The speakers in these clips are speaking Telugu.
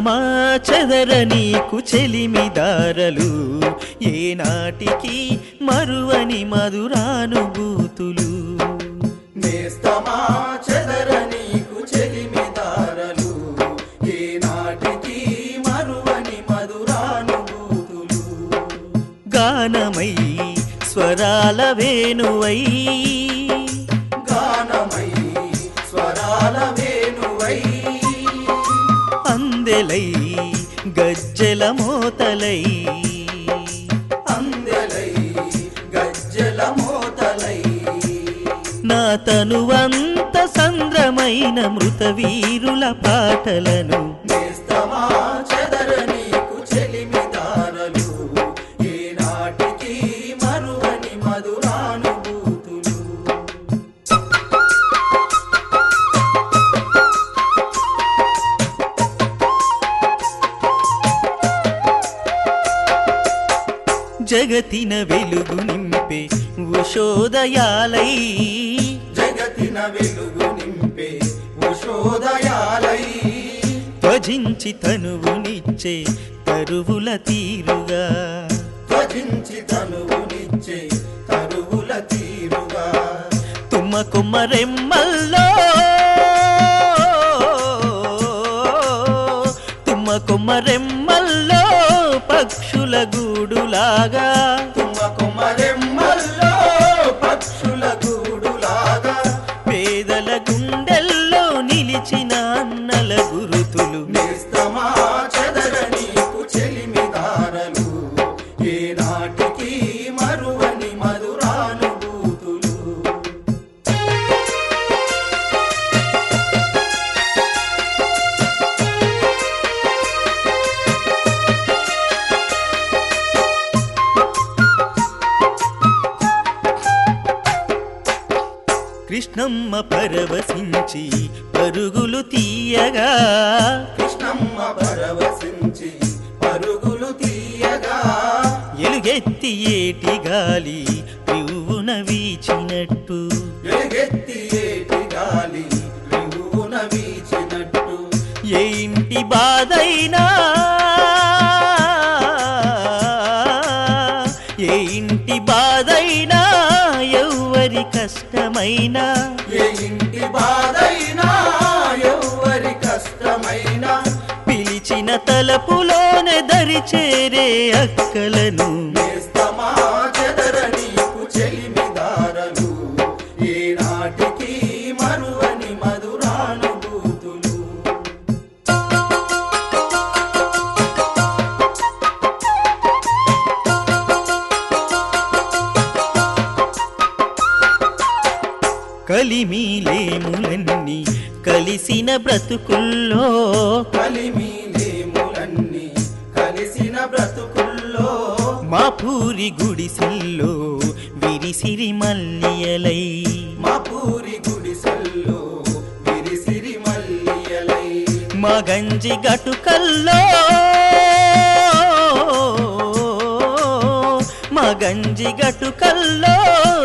నేస్తమా చెదర నీకు చెలిమిదారలు ఏనాటికి మరువని మధురానుభూతులు నేస్తమా చెదర నీకు చెలిమిదారలు ఏనాటికి మరువని మధురానుభూతులు గానమై స్వరాల వేణువై. గానమై స్వరాల వేణువై అందెలై గజ్జెల మోతలై. అందెలై గజ్జల మోతలై. నా తనువంత సంద్రమైన మృత వీరుల పాటలను జగతిన వెలుగు నింపే ఉషోదయాలై. జగతిన వెలుగు నింపే ఉషోదయాలై. త్వజించి తనువునిచ్చే తరువుల తీరుగా. త్వజించి తనువునిచ్చే తరువుల తీరుగా. తుమ్మ కుమ్మరెమ్మల్లో తుమ్మ కుమ్మరెమ్మల్లో పక్షుల గూడులాగా. కుమ్మ కుమరెమ్మల్లో కృష్ణమ్మ పరవశించి పరుగులు తీయగా. కృష్ణమ్మ పరవశించి పరుగులు తీయగా. ఎలుగెత్తి ఏటి గాలి రివ్వున వీచినట్టు. ఎలుగెత్తి ఏటి గాలి రివున వీచినట్టు. ఏ ఇంటి బాధైనా కష్టమైనా? ఏ ఇంటి బాధైనా ఎవ్వరి కష్టమైనా? పిలిచిన తలపులోనే దరి చేరే అక్కలను. నేస్తమా కలిమిలేములన్నీ కలిసిన బ్రతుకుల్లో. కలిమిలేములన్నీ కలిసిన బ్రతుకుల్లో. మా పూరి గుడిసెల్లో విరిసిరి మల్లియలై. మా పూరి గుడిసెల్లో విరిసిరి మల్లియలై. మా గంజి గటుకల్లో. గంజి గటుకల్లో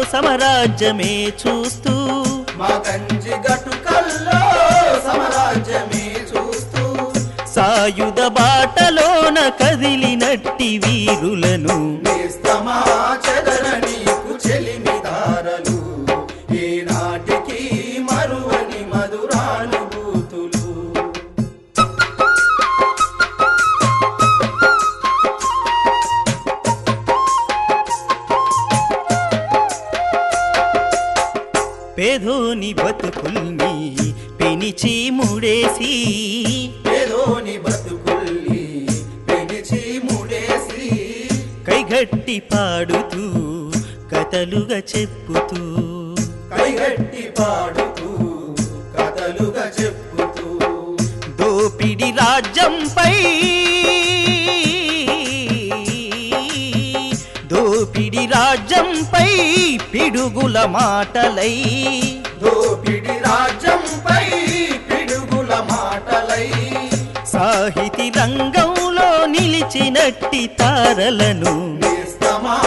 సమరాజ్యమే చూస్తూ మా కంచి గటుకల్లో సమరాజ్యమే చూస్తూ సాయుధ బాటలోన కదిలినట్టి వీరులను నేస్తమా పేదోని బతుకుల్ని పెనిచి ముడేసి ఏదోని బతుకుల్ని పెనిచి ముడేసి కైగట్టి పాడుతూ కథలుగా చెప్పుతూ. కైగట్టి పాడుతూ కథలుగా చెప్పుతూ. దోపిడి రాజ్యంపై దోపిడి రాజ్యంపై పిడుగుల మాటలై దోపిడి రాజ్యంపై పిడుగుల మాటలై. సాహితీ రంగంలో నిలిచినట్టి తారలను నేస్తమా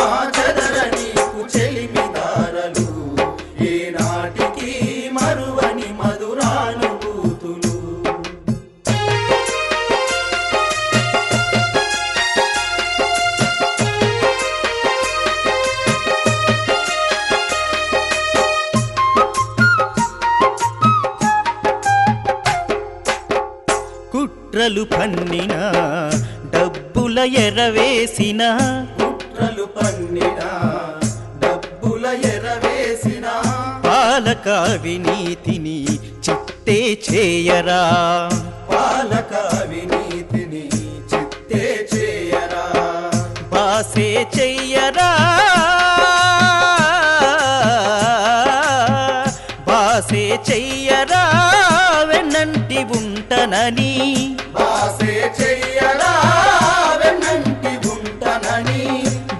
కుట్రలు పన్నిన డబ్బుల ఎరవేసిన. కుట్రలు పన్నిన డబ్బుల ఎరవేసిన. పాలక అవినీతిని చిత్తే చేయరా. పాలక అవినీతిని చిత్తే చేయరా. బాసే చెయ్యరా. బాసే చెయ్యరా. వెన్నంటి ఉంటనని చెయ్యరా? వెన్నంటి ఉంటనని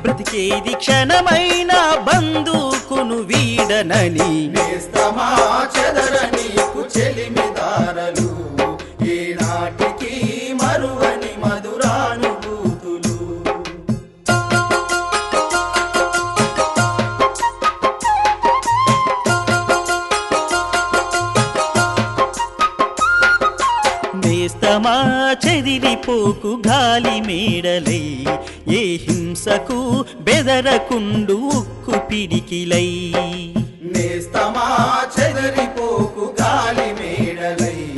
బ్రతికేది క్షణమైన బంధుకును వీడనని. నేస్తమా చెదర నీకు చెలిమిదారలు ఈనాటికి మరువని మధురానుభూతులు నేస్తమా చెదిరిపోకు గాలి మేడలై. ఏ హింసకు బెదరకుండు ఉక్కు పిడికిలై. నేస్తమా చెదరిపోకు గాలి మేడలై.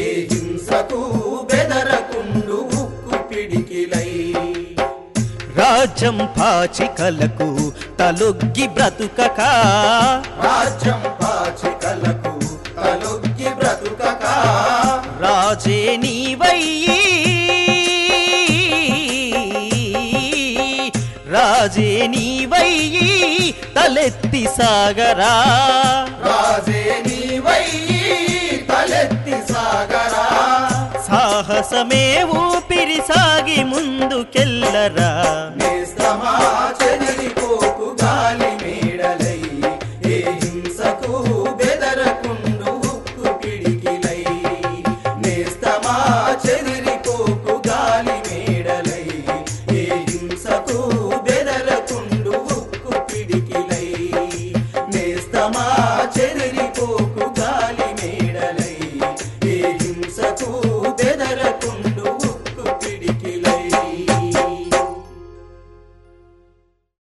ఏ హింసకు బెదరకుండు ఉక్కు పిడికిలై. రాజ్యం పాచికలకు తలొగ్గి బ్రతుకక. రాజ్యం పాచికలకు రాజే నీవయ్యి తలెత్తి సాగరా. రాజే నీవయ్యి తలెత్తి సాగరా. సాహసమే ఊపిరి సాగి ముందుకెళ్ళరా. బెదరకుండు